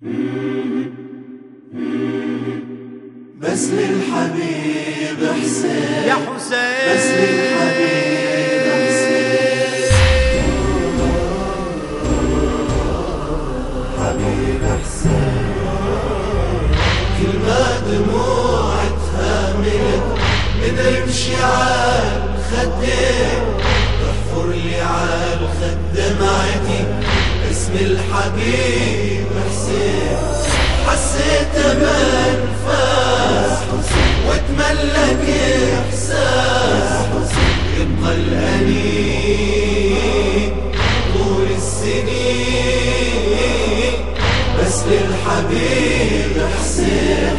بس للحبيب حسين. يا حسين. بس للحبيب حسين. حبيب حسين. كل ما يمشي تحفر لي عالخد دمعتي اسم الحبيب للحبيب حسين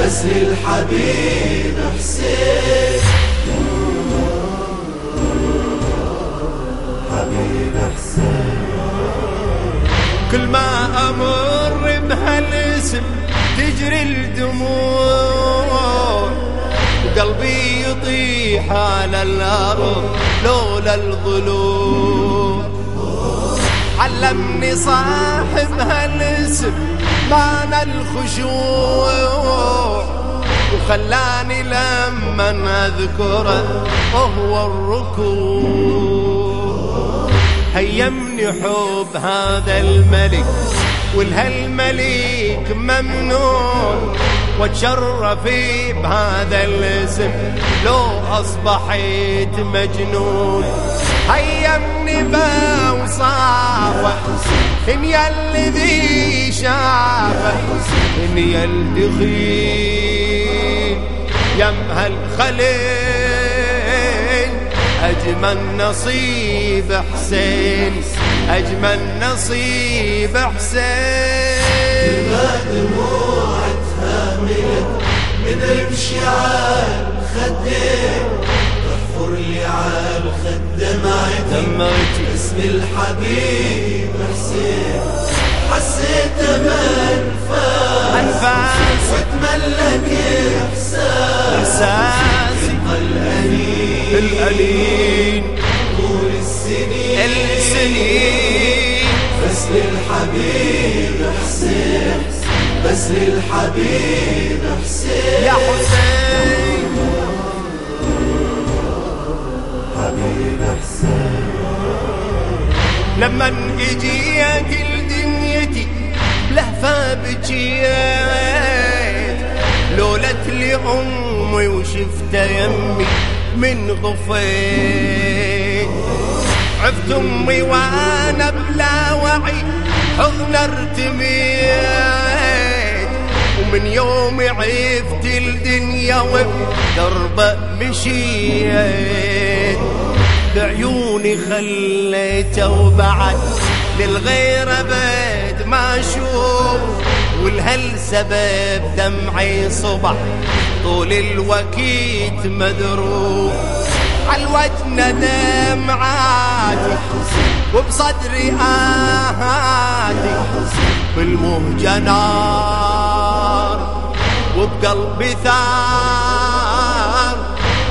بس للحبيب حسين حبيب حسين كل ما أمر بهالاسم تجري الدموع. وقلبي يطيح على الأرض لولا الضلوع علمني صاحب هالاسم معنى الخشوع. وخلاني لما أذكره وهو الركوع. هيمني حب هذا الملك ولهالملك ممنون واتشرف بهذا الاسم لو أصبحت مجنون. هيمني بوصافه إن يا الذي شافة إن يا الدخيل يمها الخليل. أجمل نصيب حسين أجمل نصيب حسين. ما دموعتها ملت من يمشي عالخدين تحفر لي عالخد دمعتي دمعتي اسم الحبيب حسين حسيت بانفاس أنفاس وتملك احساس إحساسي الانين الألين طول السنين السنين بس للحبيب حسين بس للحبيب حسين يا حسين لما اجيت لدنيتي بلهفة بجيت. لولت لي أمي وشفت يمي من غفيت. عفت أمي وأنا بلا وعي حضن أرتميت. ومن يوم عفت الدنيا وبدربه مشيت. بعيوني خليته وبعد للغير ابد ما أشوف. ولهالسبب دمعي صبح طول الوقت مدروب. عالوجه دمعاتي وبصدري آهاتي بالمهجة نار وبقلبي ثار.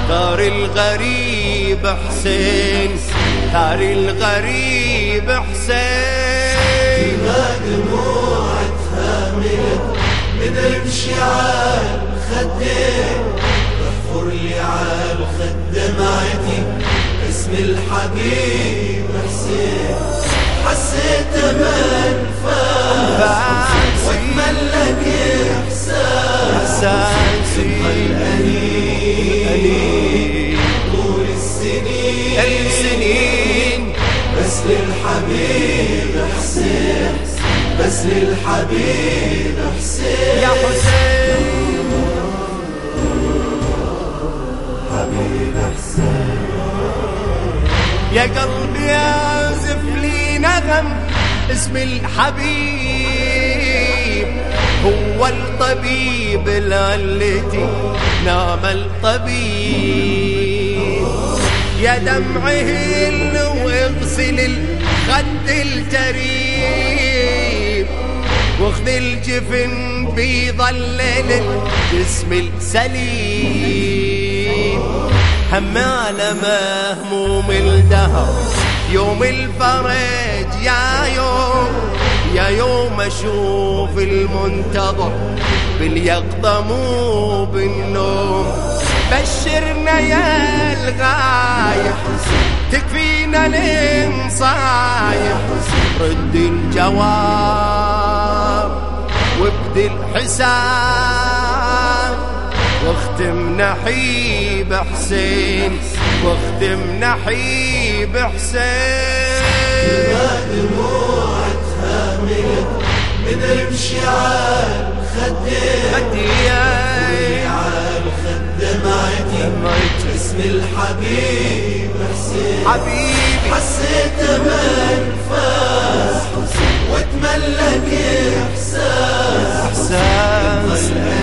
ثار الغريب حسين ثار الغريب حسين. ما دموعتها ملت من يمشي عالخدين تحفر لي عالخد دمعتي اسم الحبيب حسين. حسيت بأنفاس فاسي وتملك للحبيب حسين يا حسين. حبيب حسين يا قلبي يعزف لي نغم اسم الحبيب هو الطبيب لعلتي نام الطبيب. يا دمعه اللي واغسل الخد الجريب واخذ الجفن بيضلل الجسم السليم. همالة مهموم الدهر يوم الفرج يا يوم يا يوم أشوف المنتظر. باليقظة مو بالنوم. بشرنا يا الغايب تكفينا الانصايب رد الجواب. وابدي الحساب واختم نحيب حسين واختم نحيب حسين. ما دموعتها من من المشيعة خدي على الخد دمعتي اسم الحبيب حسين. حبيبي. حسيت بأنفاس. وتملك إحساس. إحساس.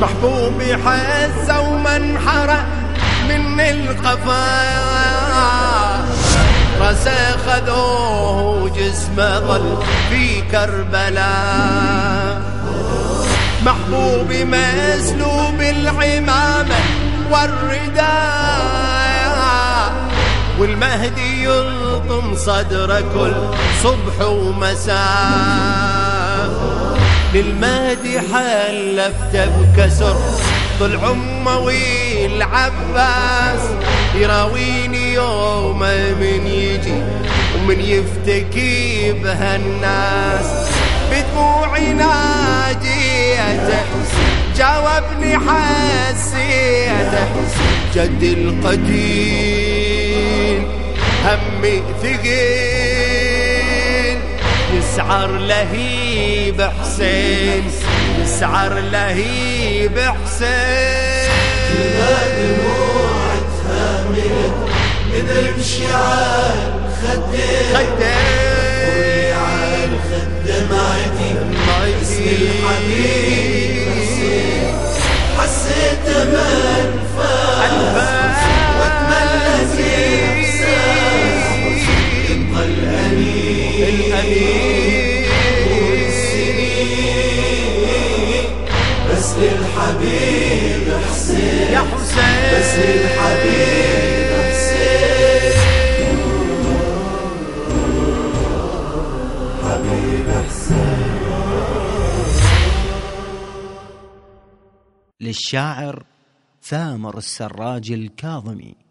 محبوبي حز ومنحرق من القفا راسه خذوه وجسمه ظل في كربلاء. محبوبي مسلوب العمامة والرداء. والمهدي يلطم صدره كل صبح ومساء. للمهدي حلفت بكسر. طول عموي العباس يراويني يوم من يجي ومن يفتكي بهالناس بدموعي ناجيته جاوبني حسيته. جد القديم همي ثقيل. يسعر لهيب حسين يسعر لهيب حسين. دموعتها من من المشيعة خدين خدي على الخد دمعتي للشاعر ثامر السراج الكاظمي.